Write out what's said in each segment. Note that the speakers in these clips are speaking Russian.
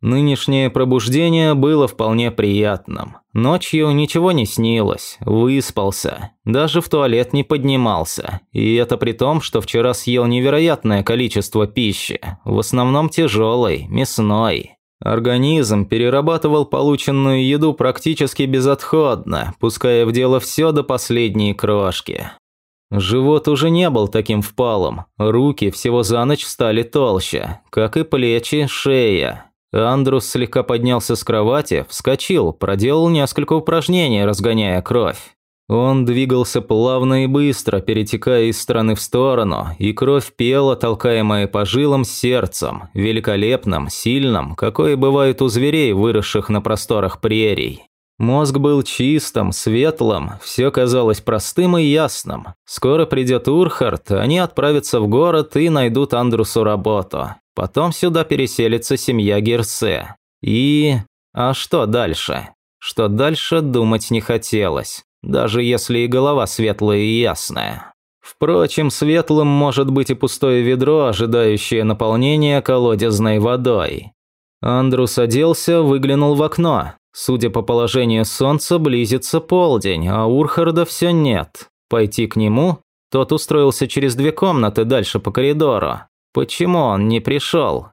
Нынешнее пробуждение было вполне приятным. Ночью ничего не снилось, выспался, даже в туалет не поднимался. И это при том, что вчера съел невероятное количество пищи, в основном тяжелой, мясной. Организм перерабатывал полученную еду практически безотходно, пуская в дело все до последней крошки. Живот уже не был таким впалым, руки всего за ночь стали толще, как и плечи, шея. Андрус слегка поднялся с кровати, вскочил, проделал несколько упражнений, разгоняя кровь. Он двигался плавно и быстро, перетекая из стороны в сторону, и кровь пела, толкаемая по жилам сердцем, великолепным, сильным, какое бывает у зверей, выросших на просторах прерий. Мозг был чистым, светлым, все казалось простым и ясным. Скоро придет Урхард, они отправятся в город и найдут Андрусу работу. Потом сюда переселится семья Герсе. И... А что дальше? Что дальше думать не хотелось, даже если и голова светлая и ясная. Впрочем, светлым может быть и пустое ведро, ожидающее наполнения колодезной водой. Андрус оделся, выглянул в окно. Судя по положению солнца, близится полдень, а Урхарда все нет. Пойти к нему? Тот устроился через две комнаты дальше по коридору. Почему он не пришел?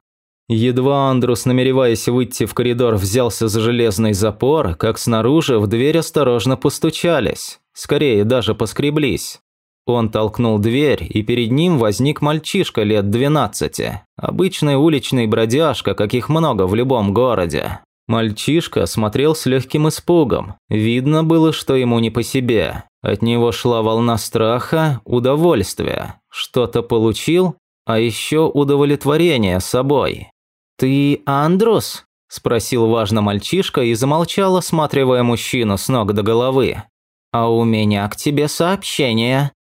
Едва Андрус, намереваясь выйти в коридор, взялся за железный запор, как снаружи в дверь осторожно постучались. Скорее, даже поскреблись. Он толкнул дверь, и перед ним возник мальчишка лет 12. Обычный уличный бродяжка, каких много в любом городе. Мальчишка смотрел с легким испугом. Видно было, что ему не по себе. От него шла волна страха, удовольствия. Что-то получил а еще удовлетворение собой. «Ты Андрус?» – спросил важно мальчишка и замолчал, осматривая мужчину с ног до головы. «А у меня к тебе сообщение».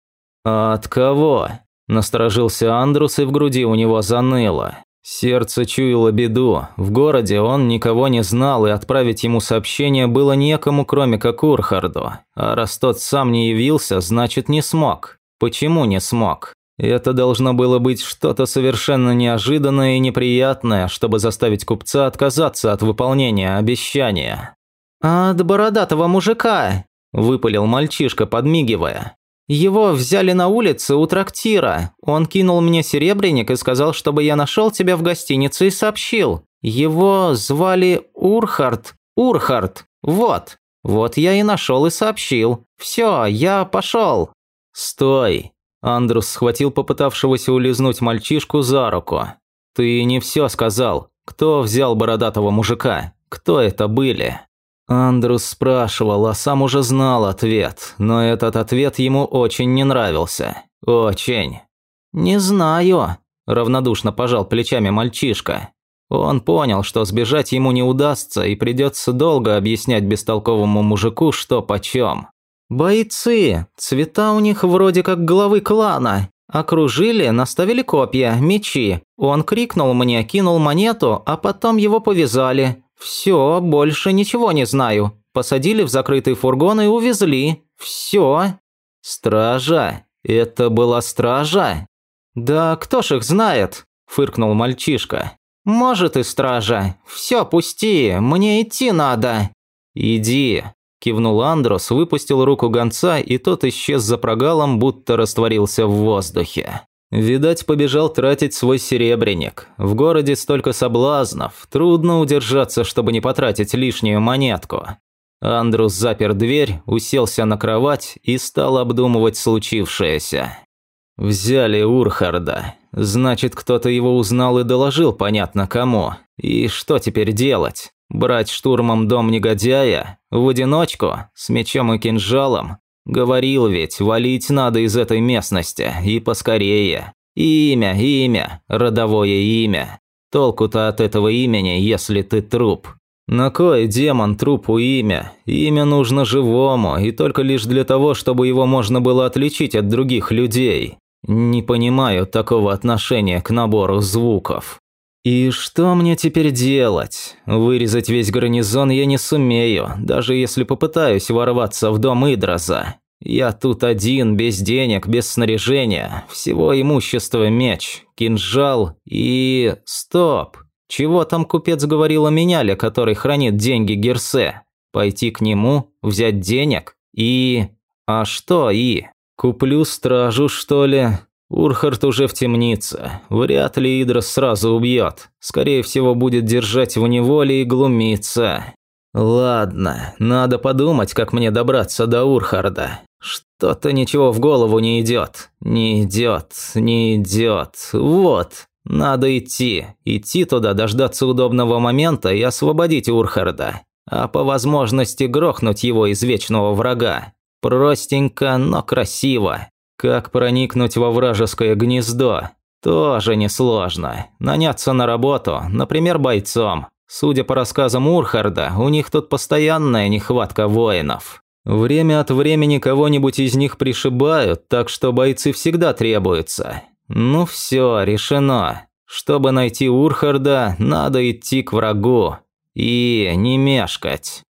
«От кого?» – насторожился Андрус, и в груди у него заныло. Сердце чуяло беду. В городе он никого не знал, и отправить ему сообщение было некому, кроме как Урхарду. А раз тот сам не явился, значит не смог. Почему не смог? Это должно было быть что-то совершенно неожиданное и неприятное, чтобы заставить купца отказаться от выполнения обещания. «От бородатого мужика», – выпалил мальчишка, подмигивая. «Его взяли на улице у трактира. Он кинул мне серебряник и сказал, чтобы я нашел тебя в гостинице и сообщил. Его звали Урхард. Урхард. Вот. Вот я и нашел и сообщил. Все, я пошел». «Стой!» Андрус схватил попытавшегося улизнуть мальчишку за руку. «Ты не все сказал. Кто взял бородатого мужика? Кто это были?» Андрус спрашивал, а сам уже знал ответ, но этот ответ ему очень не нравился. Очень. «Не знаю», – равнодушно пожал плечами мальчишка. Он понял, что сбежать ему не удастся и придется долго объяснять бестолковому мужику, что почем. «Бойцы! Цвета у них вроде как главы клана. Окружили, наставили копья, мечи. Он крикнул мне, кинул монету, а потом его повязали. Все, больше ничего не знаю. Посадили в закрытый фургон и увезли. Все. Стража? Это была стража? Да кто ж их знает? Фыркнул мальчишка. Может и стража. Все, пусти, мне идти надо. Иди, Кивнул Андрос, выпустил руку гонца, и тот исчез за прогалом, будто растворился в воздухе. Видать, побежал тратить свой серебряник. В городе столько соблазнов, трудно удержаться, чтобы не потратить лишнюю монетку. Андрус запер дверь, уселся на кровать и стал обдумывать случившееся. Взяли Урхарда. Значит, кто-то его узнал и доложил понятно кому. И что теперь делать? Брать штурмом дом негодяя? В одиночку? С мечом и кинжалом? Говорил ведь, валить надо из этой местности, и поскорее. Имя, имя, родовое имя. Толку-то от этого имени, если ты труп. На кой демон трупу имя? Имя нужно живому, и только лишь для того, чтобы его можно было отличить от других людей. Не понимаю такого отношения к набору звуков. И что мне теперь делать? Вырезать весь гарнизон я не сумею, даже если попытаюсь ворваться в дом Идраза. Я тут один, без денег, без снаряжения, всего имущества меч, кинжал и... Стоп! Чего там купец говорил о меняле, который хранит деньги Герсе? Пойти к нему, взять денег и... А что и? Куплю стражу, что ли? Урхард уже в темнице. Вряд ли Идрос сразу убьет. Скорее всего, будет держать в неволе и глумиться. Ладно, надо подумать, как мне добраться до Урхарда. Что-то ничего в голову не идет. Не идет, не идет. Вот. Надо идти. Идти туда, дождаться удобного момента и освободить Урхарда. А по возможности грохнуть его из вечного врага. Простенько, но красиво. Как проникнуть во вражеское гнездо? Тоже несложно. Наняться на работу, например, бойцом. Судя по рассказам Урхарда, у них тут постоянная нехватка воинов. Время от времени кого-нибудь из них пришибают, так что бойцы всегда требуются. Ну все, решено. Чтобы найти Урхарда, надо идти к врагу. И не мешкать.